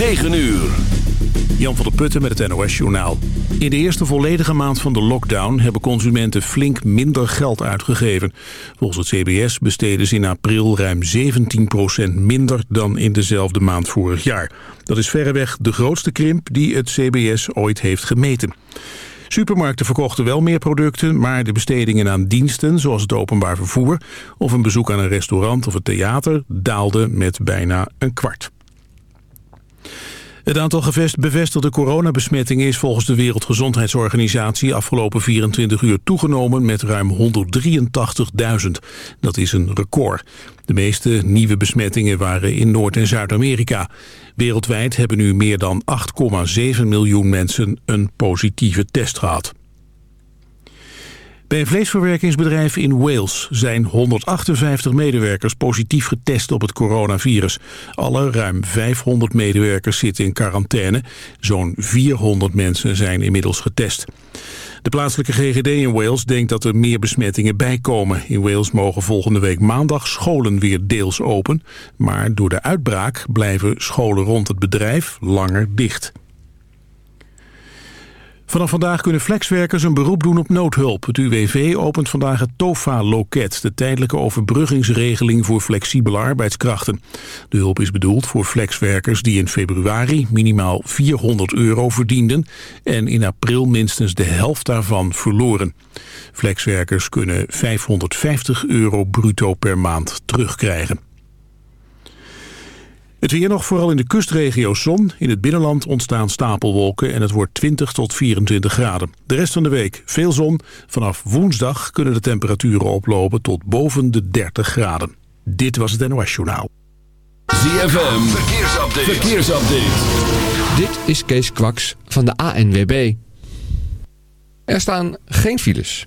9 uur. Jan van der Putten met het NOS Journaal. In de eerste volledige maand van de lockdown hebben consumenten flink minder geld uitgegeven. Volgens het CBS besteden ze in april ruim 17% minder dan in dezelfde maand vorig jaar. Dat is verreweg de grootste krimp die het CBS ooit heeft gemeten. Supermarkten verkochten wel meer producten, maar de bestedingen aan diensten, zoals het openbaar vervoer of een bezoek aan een restaurant of het theater, daalden met bijna een kwart. Het aantal bevestigde coronabesmettingen is volgens de Wereldgezondheidsorganisatie afgelopen 24 uur toegenomen met ruim 183.000. Dat is een record. De meeste nieuwe besmettingen waren in Noord- en Zuid-Amerika. Wereldwijd hebben nu meer dan 8,7 miljoen mensen een positieve test gehad. Bij een vleesverwerkingsbedrijf in Wales zijn 158 medewerkers positief getest op het coronavirus. Alle ruim 500 medewerkers zitten in quarantaine. Zo'n 400 mensen zijn inmiddels getest. De plaatselijke GGD in Wales denkt dat er meer besmettingen bijkomen. In Wales mogen volgende week maandag scholen weer deels open. Maar door de uitbraak blijven scholen rond het bedrijf langer dicht. Vanaf vandaag kunnen flexwerkers een beroep doen op noodhulp. Het UWV opent vandaag het TOFA-loket, de tijdelijke overbruggingsregeling voor flexibele arbeidskrachten. De hulp is bedoeld voor flexwerkers die in februari minimaal 400 euro verdienden en in april minstens de helft daarvan verloren. Flexwerkers kunnen 550 euro bruto per maand terugkrijgen. Het weer nog vooral in de kustregio zon. In het binnenland ontstaan stapelwolken en het wordt 20 tot 24 graden. De rest van de week veel zon. Vanaf woensdag kunnen de temperaturen oplopen tot boven de 30 graden. Dit was het NOS Journaal. ZFM, verkeersupdate. verkeersupdate. Dit is Kees Kwaks van de ANWB. Er staan geen files.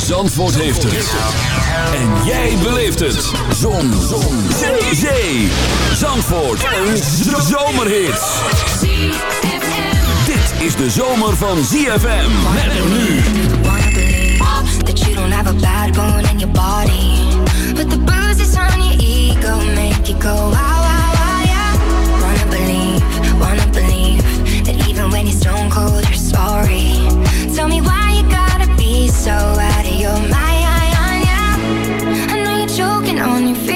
Zandvoort heeft het. En jij beleeft het. Zon. Zon. Zee. Zee. Zandvoort. Een zomerhit. Dit is de zomer van ZFM. Met nu. That you don't have a bad bone in your body. But the bruises on your ego make you go wow, wow. Wanna believe, wanna believe that even when you're stone cold, you're sorry. Tell me why so out of your mind. I know you're choking on your fears.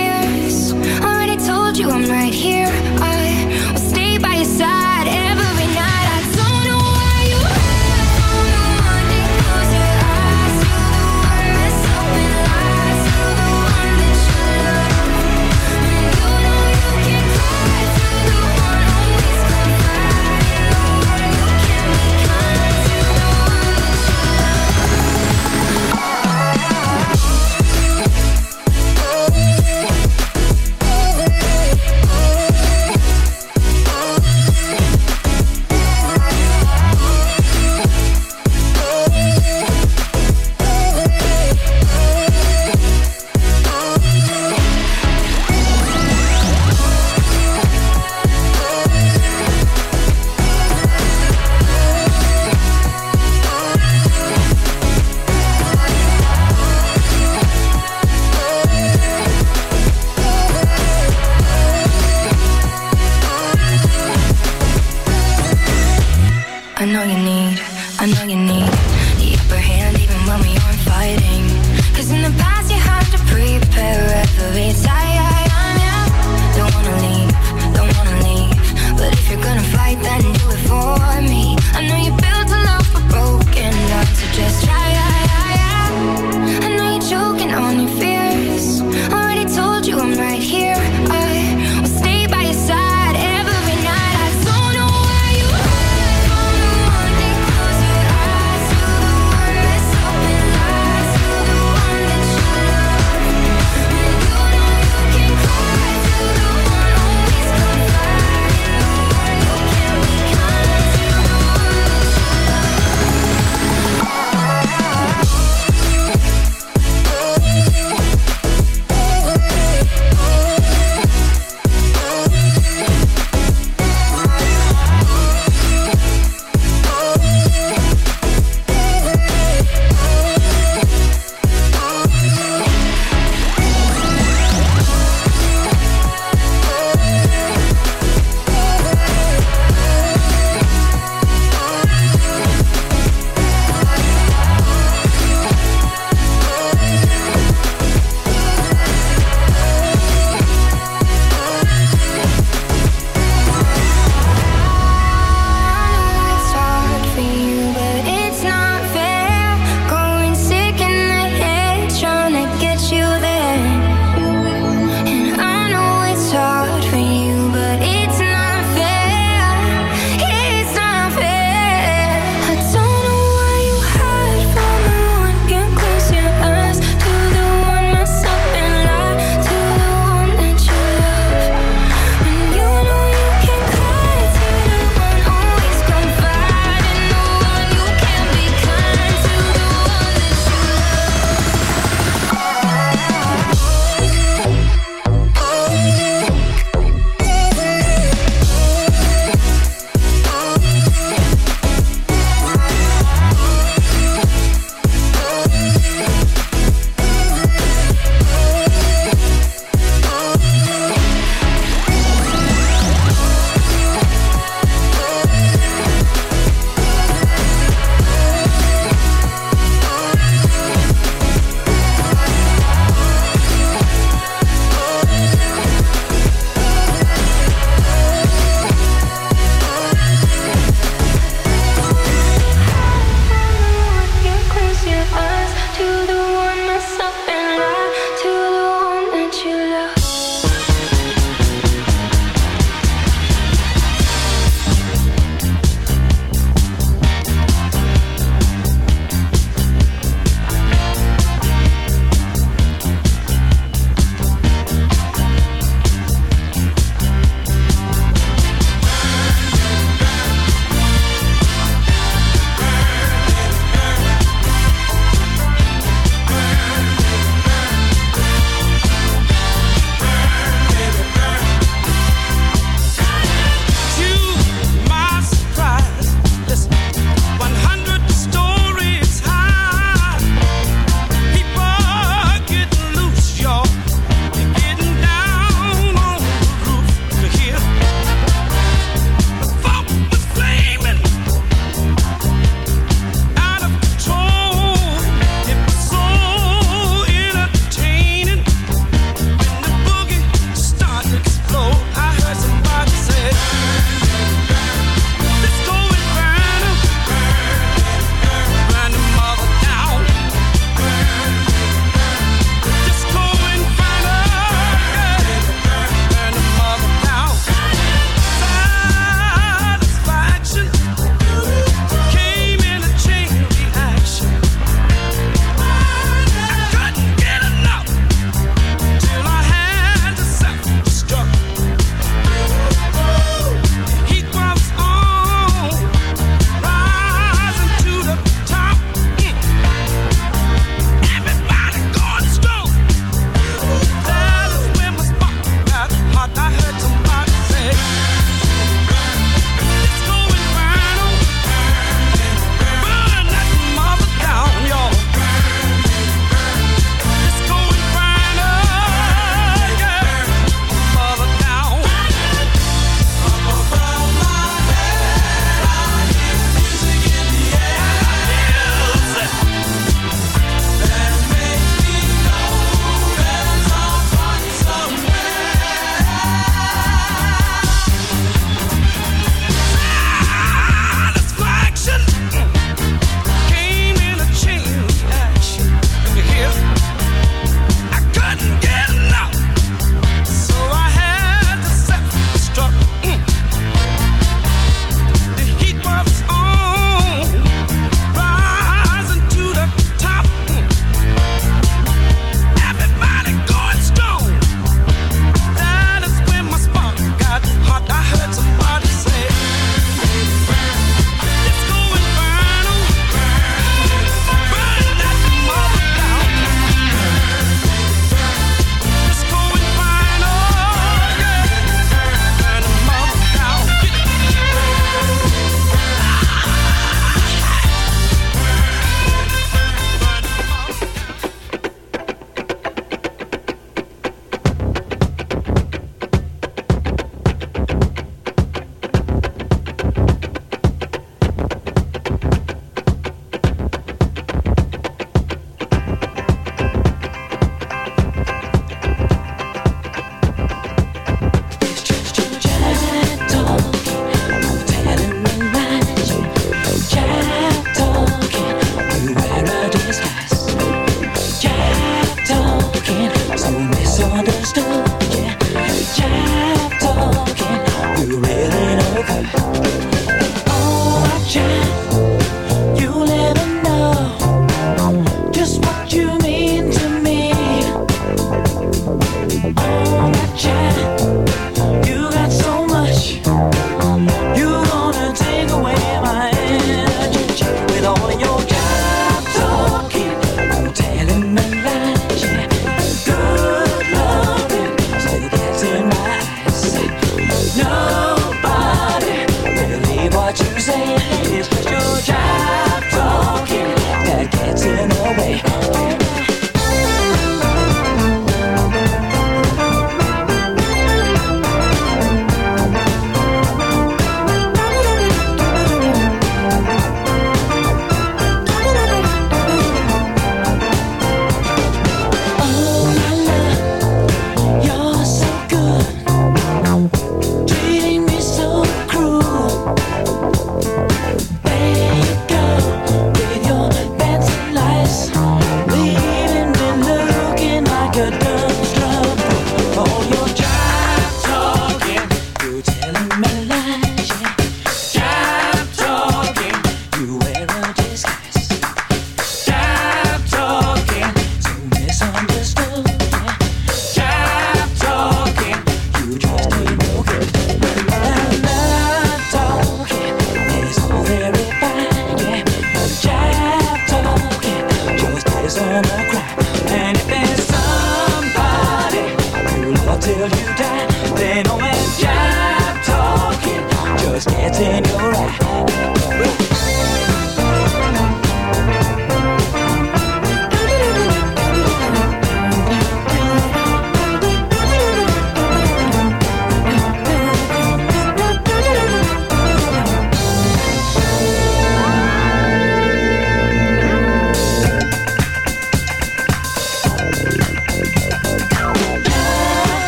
come on.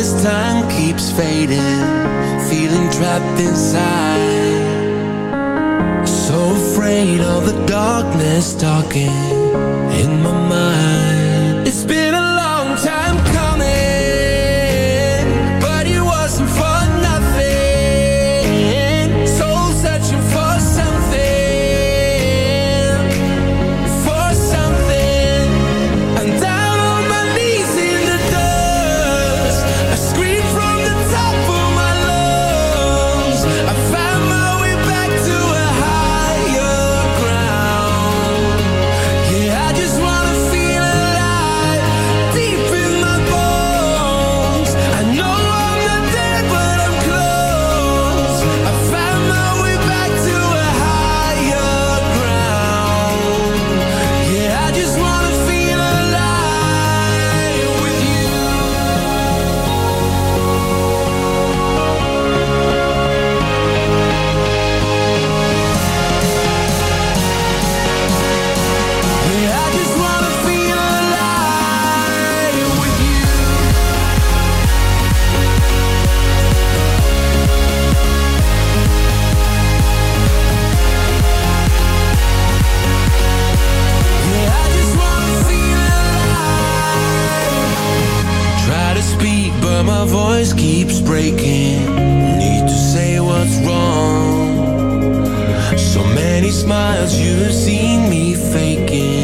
as time keeps fading, feeling trapped inside. So afraid of the darkness talking in my mind. It's been voice keeps breaking. Need to say what's wrong. So many smiles you've seen me faking.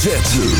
hoofdletter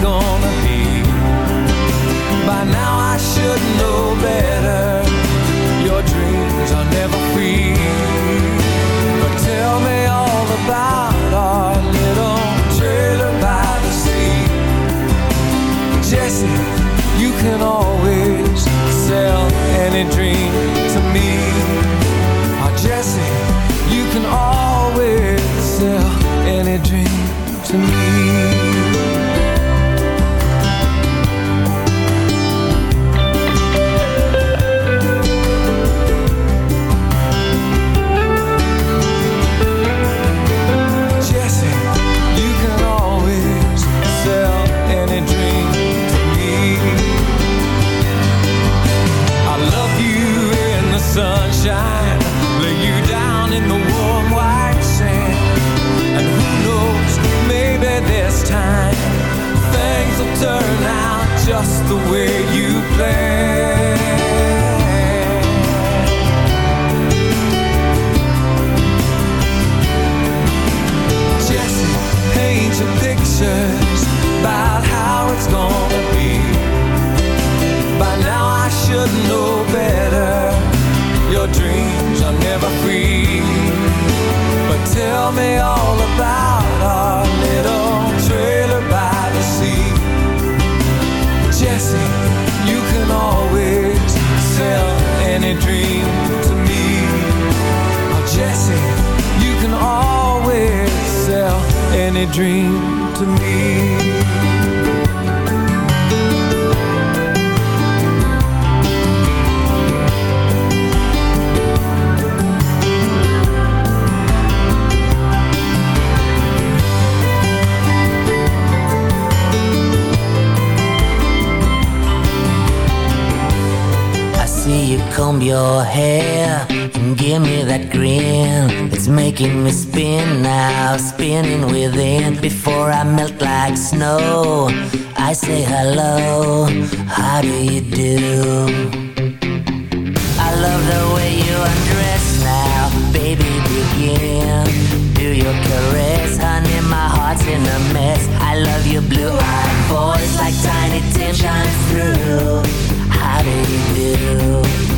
gone. Comb your hair and give me that grin. It's making me spin now, spinning within. Before I melt like snow, I say hello. How do you do? I love the way you undress now, baby. Begin. Do your caress, honey. My heart's in a mess. I love your blue-eyed voice like tiny Tim shines through. How do you do?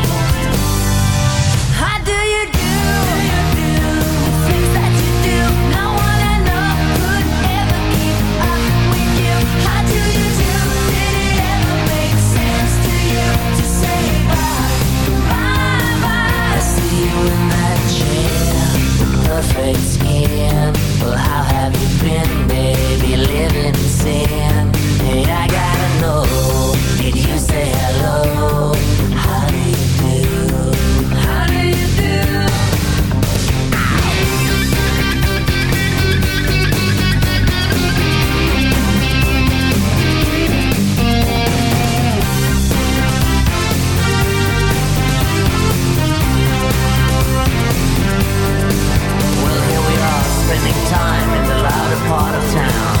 Hey, I gotta know. Did you say hello? spending time in the louder part of town.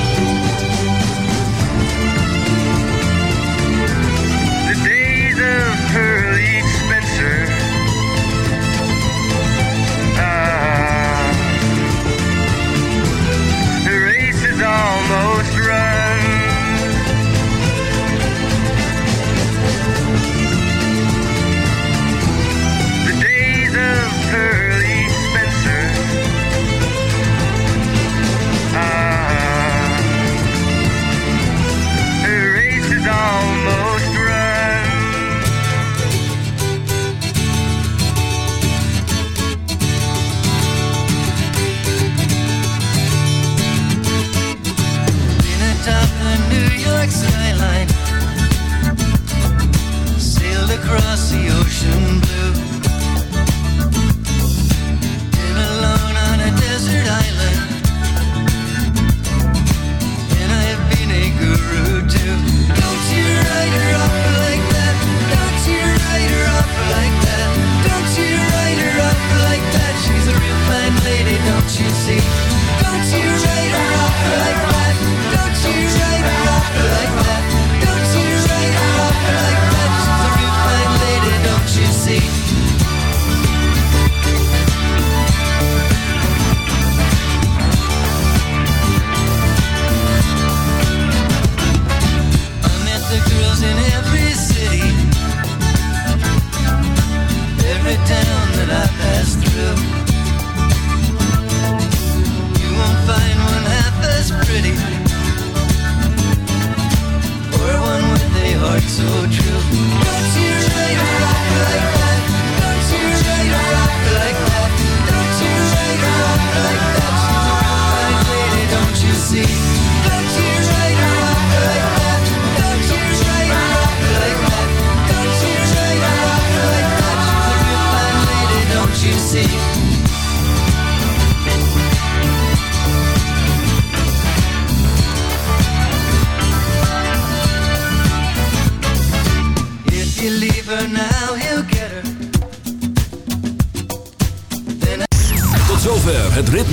Alex